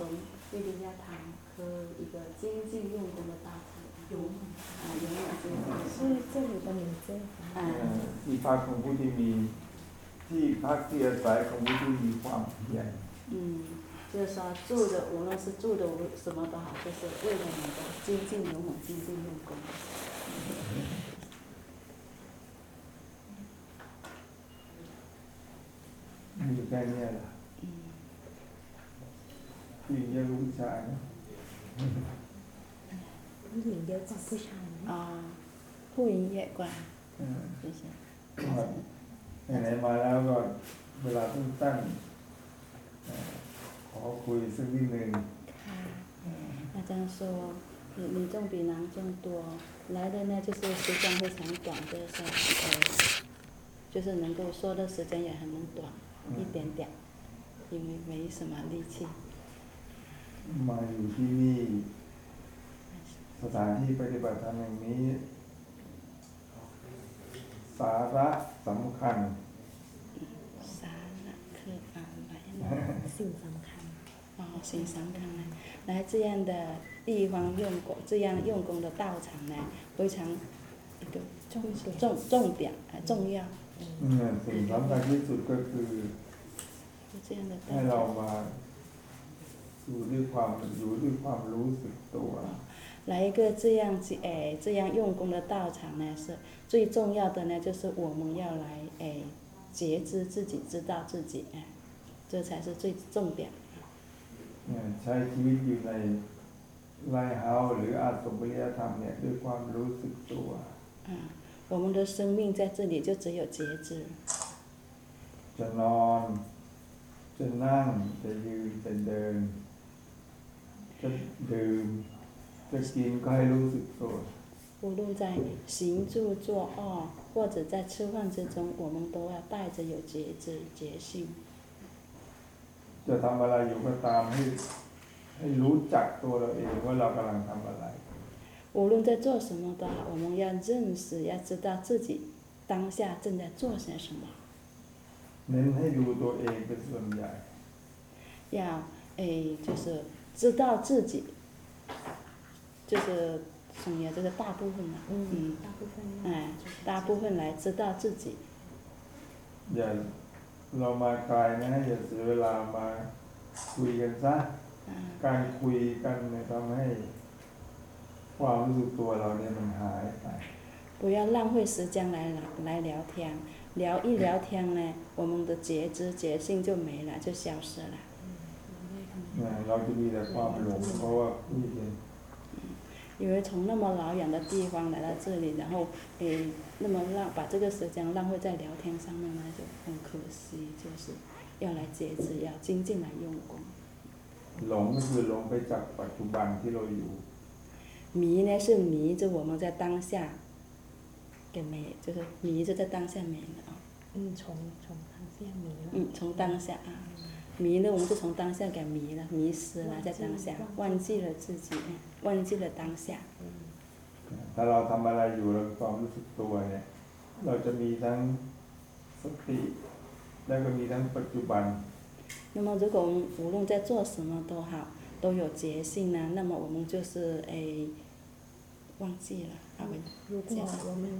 阿怂วิริยธรรมคือ一个精进用功的大师，有啊，永远精进。是这里的名字。 เอ่อ 啊， ที่พักของผู้ที่มี ที่พักที่อาศัยของผู้ที่มีความเพียร 嗯，就是说住的，无论是住的无什么都好，就是为了你的精进勇猛、精进用功。 มีแค่เนี้ยแหละ 嗯， ผู้หญิงเยอะกว่าผู้ชายนะ ผู้หญิงเยอะกว่าผู้ชายนะ 啊，护营业观， เออ 谢谢。 ก็ไหนๆมาแล้วก็เวลาสั้นๆเอ่อขอคุยสักนิดหนึ่ง 那这样说，女女众比男众多，来的呢就是时间非常短，就是呃，就是能够说的时间也很短，一点点，因为没什么力气。 มาอยู่ที่นี่ สถานที่ปฏิบัติธรรมแห่งนี้ สาระสำคัญ 啥呢？可啊来呢？ สิ่งสำคัญ 哦，欣赏看呢，来这样的地方用功，这样用功的道场呢，非常一个 จงเสีย 重重点啊重要， เนี่ยสิ่งสำคัญที่สุดก็คือ 是这样的 ให้ 道 เรา 场。 มา อยู่ด้วยความอยู่ด้วยความรู้สึกตัว 来一个这样子诶，这样用功的道场呢，是最重要的呢，就是我们要来诶觉知自己，知道自己，哎，这才是最重点。 เนี่ยใช้ชีวิตอยู่ในไลฟ์เฮาส์หรืออาสมวิริยธรรมเนี่ยด้วยความรู้สึกตัว 啊，我们的生命在这里就只有觉知， จะนอน จะนั่ง จะยืน จะเดิน จะดื่ม จะกินก็ให้รู้สึกตัว 无论在行住坐卧或者在吃饭之中，我们都要带着有觉知、觉性。 จะทำอะไรอยู่ก็ตามให้ให้รู้จักตัวเราเองว่าเรากำลังทำอะไร 无论在做什么都好，我们要认识，要知道自己当下正在做些什么。 เน้นให้ดูตัวเองเป็นส่วนใหญ่ 要诶，就是 知道自己，就是什么呀？就是大部分嘛， อืม 嗯， 大部分 哎，大部分来知道自己， อย่าเรามาไกลนะอย่าเสียเวลามาคุยกันซะ 啊， การคุยกันเนี่ยทำให้ความรู้สึกตัวเราเนี่ยมันหายไป 不要浪费时间来来聊天，聊一聊天呢，我们的觉知觉性就没了，就消失了。 เนี่ยเราจะมีแต่ความหลงเพราะว่าคุยกัน 因为从那么老远的地方来到这里，然后诶，那么浪把这个时间浪费在聊天上面呢，就很可惜。就是要来觉知，要精进来用功。 หลงก็คือหลงไปจากปัจจุบันที่เราอยู่ 迷呢是迷着我们在当下，给没，就是迷着在当下没了啊。 อืมชงชงทางเสี้ยงนี้แล้ว 嗯，从当下啊， 迷了我们就从当下给迷了，迷失了在当下，忘记了自己，忘记了当下。 ถ้าเราทำอะไรอยู่เรามีความรู้สึกตัวเนี่ยเราจะมีทั้งสติแล้วก็มีทั้งปัจจุบัน 那么如果我们无论在做什么都好，都有觉性呢，那么我们就是诶，忘记了啊，我 รู้ตัวว่ามัน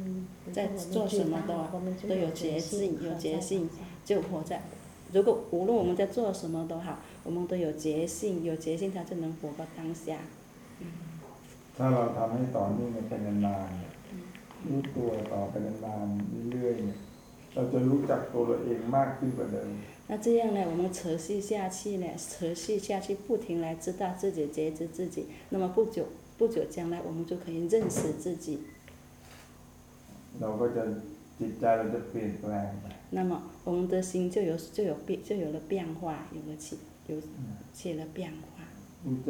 在做什么都ว่ามันจะ 都有觉性，有觉性就活在。 如果无论我们在做什么都好，我们都有觉性，有觉性，它就能活到当下。 ถ้าเราทำให้ต่อเนื่องกันไปนานๆเนี่ยรู้ตัวต่อไปนานๆเรื่อยๆเนี่ยเราจะรู้จักตัวเราเองมากขึ้นกว่าเดิม 那这样呢，我们持续下去呢，持续下去，不停来知道自己、觉知自己，那么不久不久将来，我们就可以认识自己。 เราก็จะ 那么我们的心就有就有变就有了变化有了起有起了变化。嗯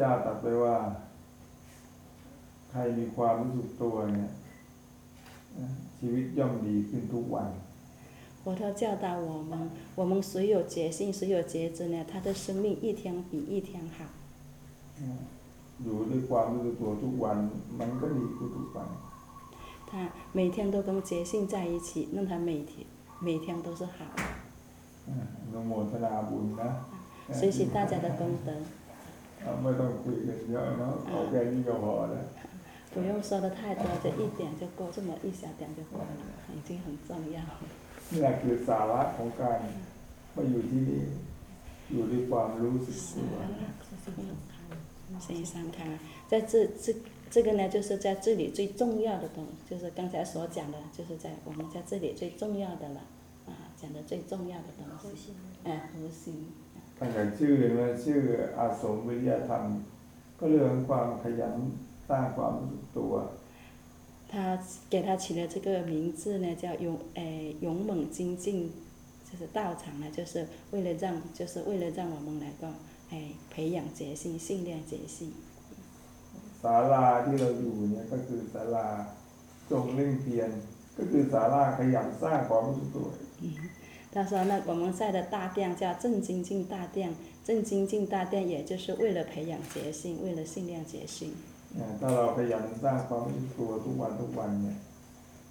教导我们我们谁有决心谁有觉知呢他的生命一天比一天好。嗯努力过努力过都完了能跟你不读完他每天都跟觉性在一起，那他每天每天都是好的。 อ่าอนุโมทนาบุญนะ 学习大家的功德， เอาไม่ต้องคุยกันเยอะเนาะเอาแค่นี้ก็พอแล้ว 不用说的太多，就一点就够，这么一小点就够了，已经很重要了。 นี่แหละคือสาระของการมาอยู่ที่นี่อยู่ด้วยความรู้สึกตัว 是สิ่งสำคัญ 心上看，在这这 这个呢，就是在这里最重要的东，就是刚才所讲的，就是在我们在这里最重要的了，啊，讲的最重要的东西，核心哎，核心。 ตั้งแต่ชื่อนะชื่ออาสมวิริยธรรม ก็เรื่องของความขยันสร้างความรู้สึกตัว 他给他起了这个名字呢，叫勇诶勇猛精进，就是道场呢，就是为了让，就是为了让我们能够诶培养决心、训练决心。 ศาลาที่เราอยู่เนี่ยก็คือศาลาจงเล่งเพียรก็คือศาลาขยันสร้างความรู้สึกตัว 他说呢，我们在的大殿叫正精进大殿，正精进大殿也就是为了培养决心，为了训练决心。 เนี่ยถ้าเราขยันสร้างความรู้สึกตัวทุกวันทุกวันเนี่ย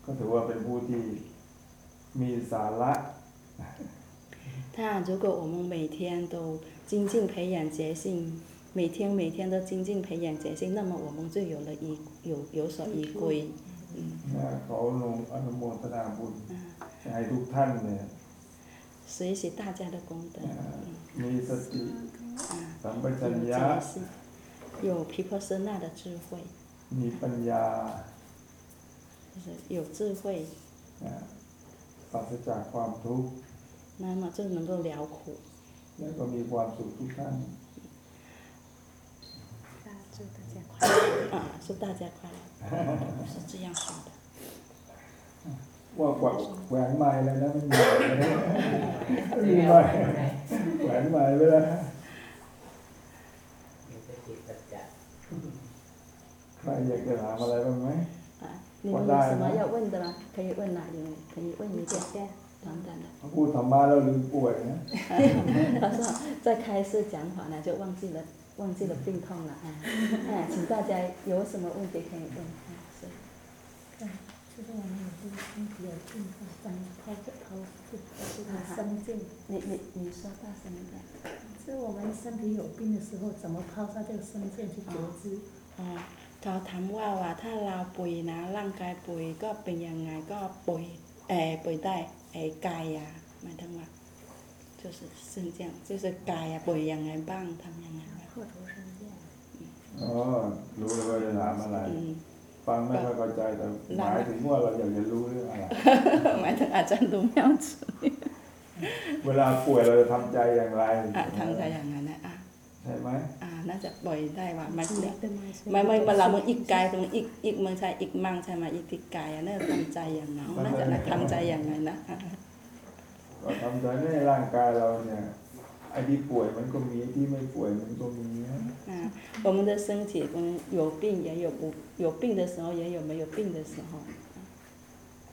ก็ถือว่าเป็นผู้ที่มีสาระ 他如果我们每天都精进培养决心， 每天每天都精进培养决心，那么我们就有了依有有所依归。嗯 นะขอลงอนุโมทนาบุญ 啊， ให้ทุกท่านเนี่ย 学习大家的功德。 มีสติ 啊， สัมปชัญ 有 ญะ 决心，有毗婆舍那的智慧， มีปัญญา 就是有智慧， นะปราศจากความทุกข์ 那么就能够了苦。 แล้วก็มีความสุขทุกท่าน 啊，祝大家快乐，是这样说的。 ว่ากว่าแหวนไม้แล้วนะไม่มีเลยนะไม่มีไม้แหวนไม้เลยนะ มีสติปัญญา ใครอยากจะถามอะไรบ้างไหม 啊，你们有什么要问的吗？可以问哪里？可以问一点点，短短的。 พูดธรรมะแล้วลืมป่วยนะ 他说在开始讲法呢，就忘记了 忘记了病痛了啊。哎，请大家有什么问题可以问啊。是。就是我们有些身体有病痛，怎么抛着抛是是它生进。你你你说大声一点。是我们身体有病的时候，怎么抛下这个生剑去觉知？ อ๋อเขาถามว่าว่าถ้าเราป่วยนะร่างกายป่วยก็เป็นยังไงก็ป่วยเออป่วยได้เออกายอ่ะหมายถึงว่า就是是这样就是กายอ่ะป่วยยังไงบ้างทำยังไงบ้าง 破头生剑。 อ๋อรู้เลยว่าจะถามอะไร ฟังไม่ค่อยเข้าใจแต่หมายถึงว่าเราอยากจะรู้เรื่องอะไรหมายถึงอาจารย์ดูแม่เอาเวลาป่วยเราจะทำใจอย่างไรทำใจอย่างนั้นนะใช่ไหมน่าจะปล่อยได้ว่ามันเนี่ยไม่ไม่เวลามันอีกกายตรงอีกอีกเมืองชายอีกมังชายมาอีกติกายน่าจะทำใจอย่างนั้นน่าจะทำใจอย่างนั้นนะทำใจในร่างกายเราเนี่ย ไอ้ที่ป่วยมันก็มีไอ้ที่ไม่ป่วยมันก็มีนะ 啊，我们的身体，我们有病也有不有病的时候，也有没有病的时候。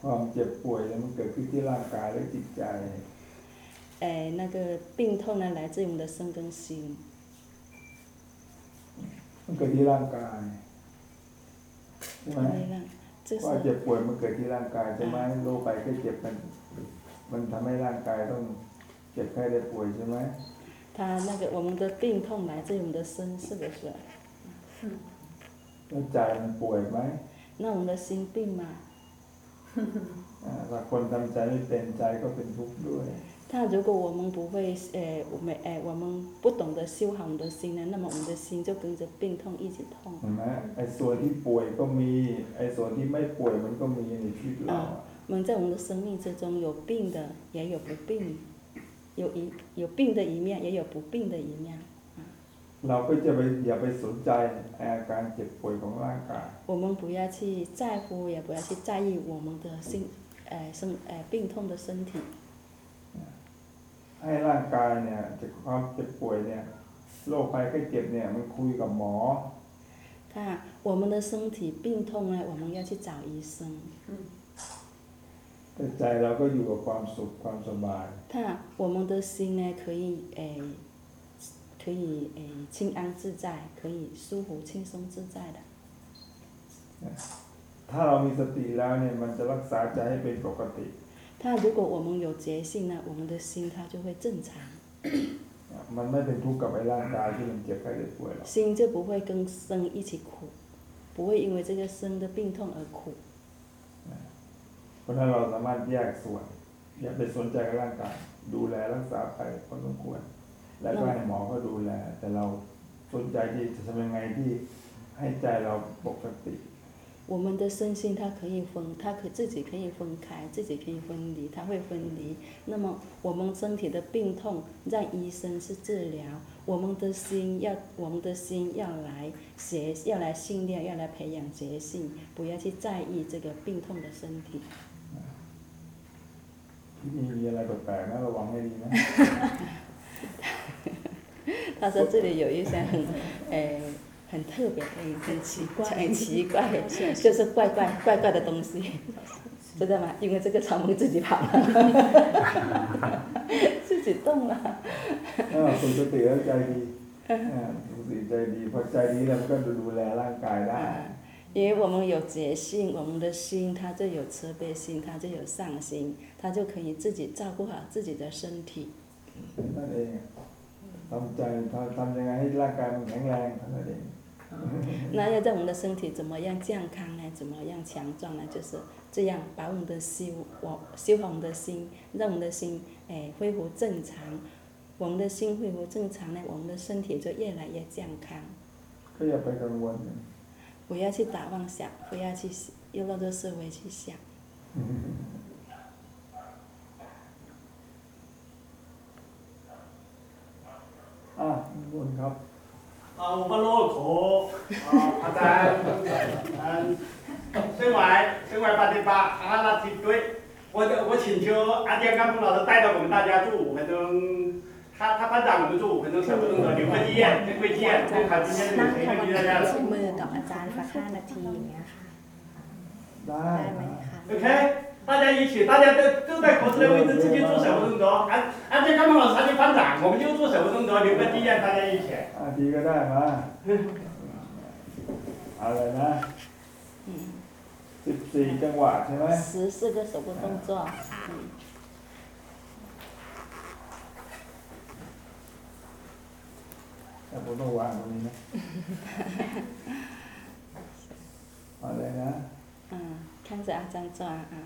ความเจ็บป่วยเนี่ยมันเกิดขึ้นที่ร่างกายและจิตใจ 哎，那个病痛呢，来自于我们的身跟心。 มันเกิดที่ร่างกายใช่ไหม 因为呢，这 ว่าเจ็ 是 บป่วยมันเกิดที่ร่างกายใช่ไหมโรคไปก็เจ็บมัน มันทำให้ร่างกายต้อง เจ็บไข้ได้ป่วยใช่ไหม 它那个我们的病痛来自于我们的身，是不是？ แล้วใจมันป่วยไหม 那我们的心病嘛， อ่าถ้าคนทำใจไม่เป็นใจก็เป็นทุกข์ด้วย 它如果我们不会，呃，我们，呃，我们不懂得修好我们的心呢，那么我们的心就跟着病痛一起痛。 เห็นไหมไอ้ส่วนที่ป่วยก็มี ไอ้ส่วนที่ไม่ป่วยมันก็มีในชีวิตเราอะ 我们在我们的生命之中有病的，也有不病， 有一有病的一面，也有不病的一面。 เราก็จะไปอย่าไปสนใจอาการเจ็บป่วยของร่างกาย 我们不要去在乎，也不要去在意我们的心，呃生呃病痛的身体， ให้ร่างกายเนี่ยจากความเจ็บป่วยเนี่ยโรคภัยไข้เจ็บเนี่ยมันคุยกับหมอ 看我们的身体病痛呢，我们要去找医生。 แต่ ใจเราก็อยู่กับความสุขความสบาย 看我们的心呢，可以诶，可以诶清安自在，可以舒服轻松自在的。 ถ้าเรามีสติแล้วเนี่ยมันจะรักษาใจให้เป็นปกติ 他如果我们有觉性呢，我们的心它就会正常， มันไม่เป็นทุกข์กับไอ้ร่างกายที่มันเจ็บไข้ได้ป่วยหรอก 心就不会跟生一起苦，不会因为这个生的病痛而苦。 เพราะฉะนั้นเราสามารถแยกส่วน อย่าไปสนใจกับร่างกาย ดูแลรักษาไปพอสมควร แล้วก็ให้หมอก็ดูแล แต่เราสนใจที่จะทำยังไงที่ให้ใจเราปกติ 我们的身心它可以分，它可自己可以分开，自己可以分离，它会分离。那么我们身体的病痛让医生是治疗，我们的心要我们的心要来学，要来训练，要来培养觉性，不要去在意这个病痛的身体。 ที่นี่มีอะไรแปลกๆนะระวังให้ดีนะ 他说这里有一些很，呃，很特别的、很奇怪、很奇怪，就是怪怪怪怪的东西，知道吗？因为这个草蜢自己跑了，自己动了。 เออฝึกสติแล้วใจดีเออฝึกสติใจดีพอใจดีแล้วมันก็ดูแลร่างกายได้ 因为我们有觉性，我们的心它就有慈悲心，它就有上心，它就可以自己照顾好自己的身体。 นั่นเองทำใจทำทำยังไงให้ร่างกายมันแข็งแรงเท่านั้นเอง 那要让我们的身体怎么样健康呢？怎么样强壮呢？就是这样把我们的修，我修好我们的心，让我们的心哎恢复正常。我们的心恢复正常呢，我们的身体就越来越健康。 ก็อย่าไปกังวล 不要去打妄想，不要去用那个思维去想。 อ่ะบนครับ 啊，我们路口啊，阿咱嗯，生活生活八点八，阿拉梯队，我我请求阿健干部老师带着我们大家住，反正 他他班长我们住，反正舍不得的留个纪念，珍贵纪念，我看今天有 นั่ง 谁 ภาว 会记 นา 大家 เช็ 的 ดมือกับอาจารย์สักห้านาทีอย่างเงี้ยค่ะ ได้ ได้ไหมคะ ，OK。大家一起，大家都都在合适的位置，直接做手部动作。安安健干部老师他就班长，我们就做手部动作，留个纪念，大家一起。 อาทีก็ได้มาอะไรนะ 嗯， สิบสี่จังหวะใช่ไหม 十四个手部动作。嗯。 แต่พวกเราว่างตรง啊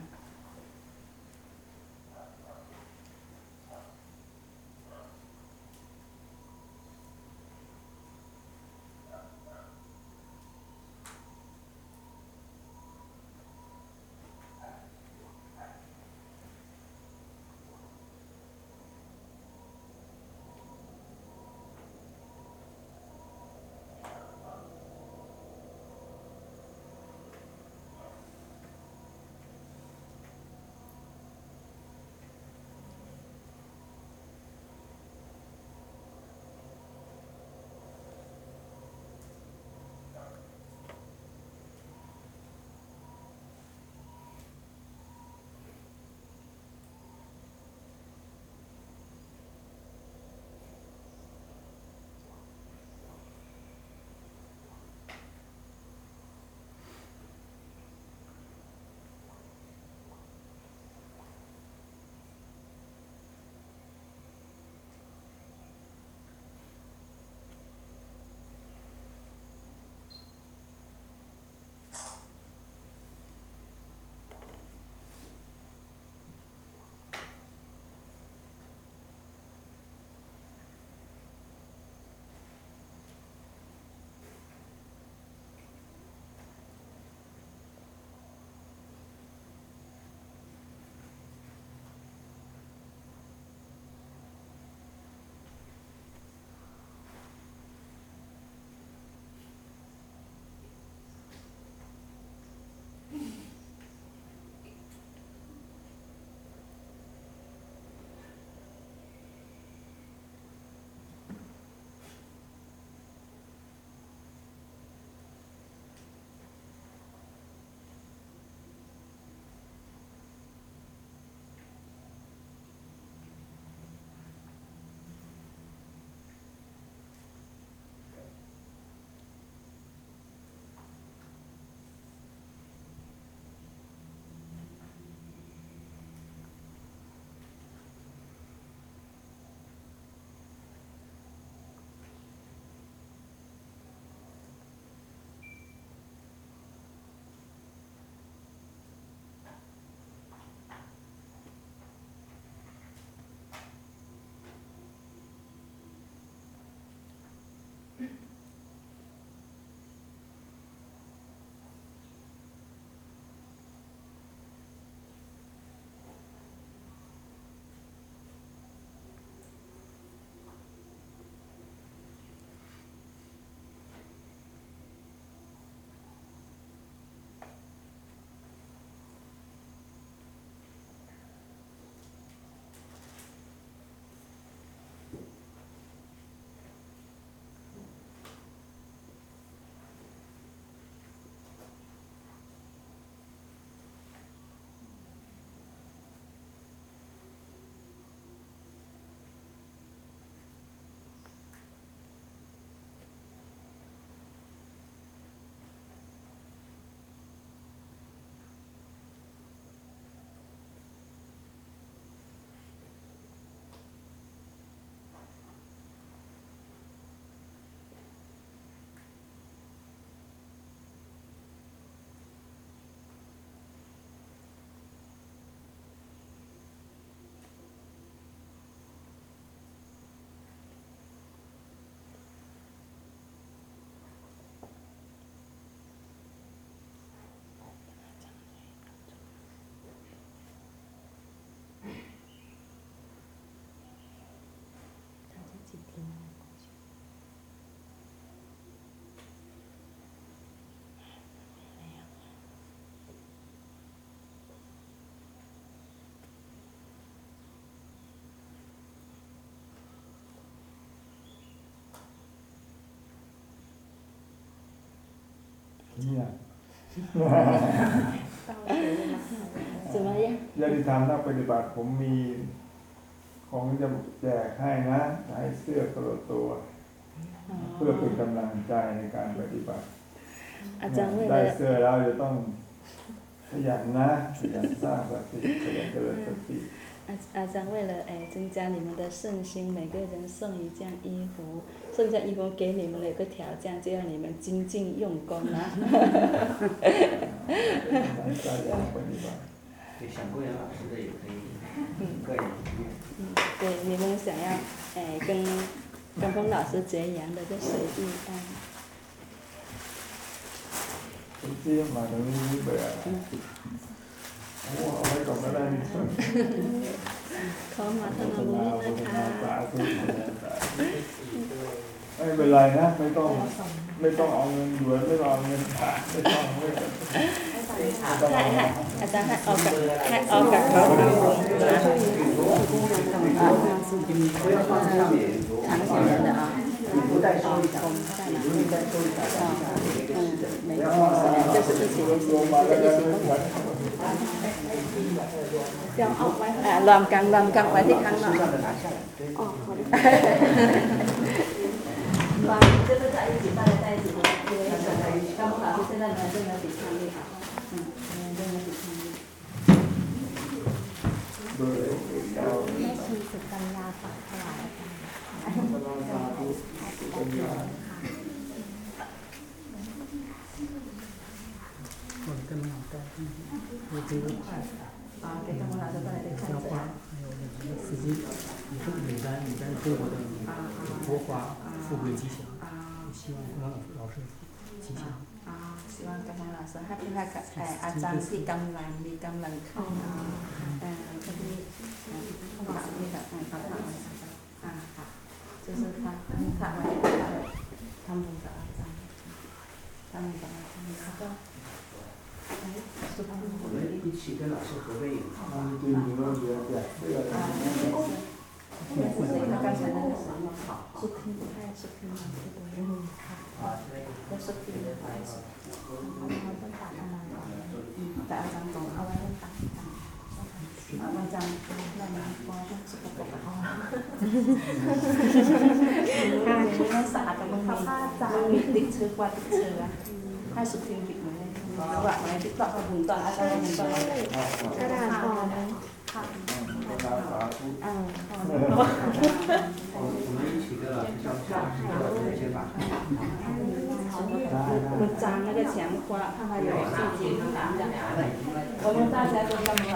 เนี่ยสมัยยาติธรรมนักปฏิบัติผมมีของจะแจกให้นะให้เสื้อกระตัว เพื่อเป็นกำลังใจในการปฏิบัติได้เสื้อแล้วจะต้องขยันนะขยันสร้างสติขยันเจริญสติ 阿阿张为了哎增加你们的圣心，每个人送一件衣服，送件衣服给你们的一个条件，就让你们精进用功啊。哈哈哈哈想桂圆老师的也可以，个。嗯，对，你们想要，哎，跟跟风老师结缘的就随意啊。这样嘛，能一百。嗯。哇。 กลับมาได้ขอมาธนาบุญนะคะไม่เป็นไรนะ ไม่ต้อง ไม่ต้องเอาเงินหยวนไม่ต้องเอาเงินผ่านไม่ต้องไม่ต้องอาจารย์ให้ออกกับให้ออกกับเขานะ เดี๋ยวออกไว้อะรอมกลางรอมกลางไว้ที่ครั้งหน่อยออกก่อนวางจะจะจะอีกสิบาทได้สิบาทเดี๋ยจะไปกังพิจารณาเรื่องนั้นติดนค่ะเรื่องนั้นติดทางนี้แม่ชีสุกัญญาฝากถวายอ 我这个啊，给刚峰老师再来看消一下。化还有那个司机，你说牡丹，牡丹对我的佛法富贵吉祥，啊希望光老老师吉祥。啊，希望刚峰老师ให้ให้ให้อาจารย์ที่กำลังมีกำลังเข้ามาเอ่อก็ที่เขาบอกนี่แบบเขาฝากไว้อ่าค่ะ就是他ฝากไว้ทำบุญกับอาจาร 我 รุษ 们一起跟老师合个影。 จริงๆเราเหลือแจกเสื้อ 啊，那个是，那个是他刚才那个什么，สุทินไทยสุทินอืมค่ะก็สุทินไทยสุทิน เอาไว้ต้นตัดเอามาก่อน แต่อาจารย์บอกเอาไว้ต้องตัดกันอาจารย์นั่นนะพอต้องสกปรกเอา ค่ะ ไม่สะอาดกับมันมีมันมีติดเชื้อกว่าติดเชื้อให้สุทินปิดไ ่ ว้ระหว่างไว้ที่ต่อบุญต่ออาจารย์บุญต่อก ระดาษห่อนะ กำลังสาธุ อ่า 我们一起跟老师交流，老师的学法。 มันจาง那个墙花看它有细节这样我们大家都干嘛？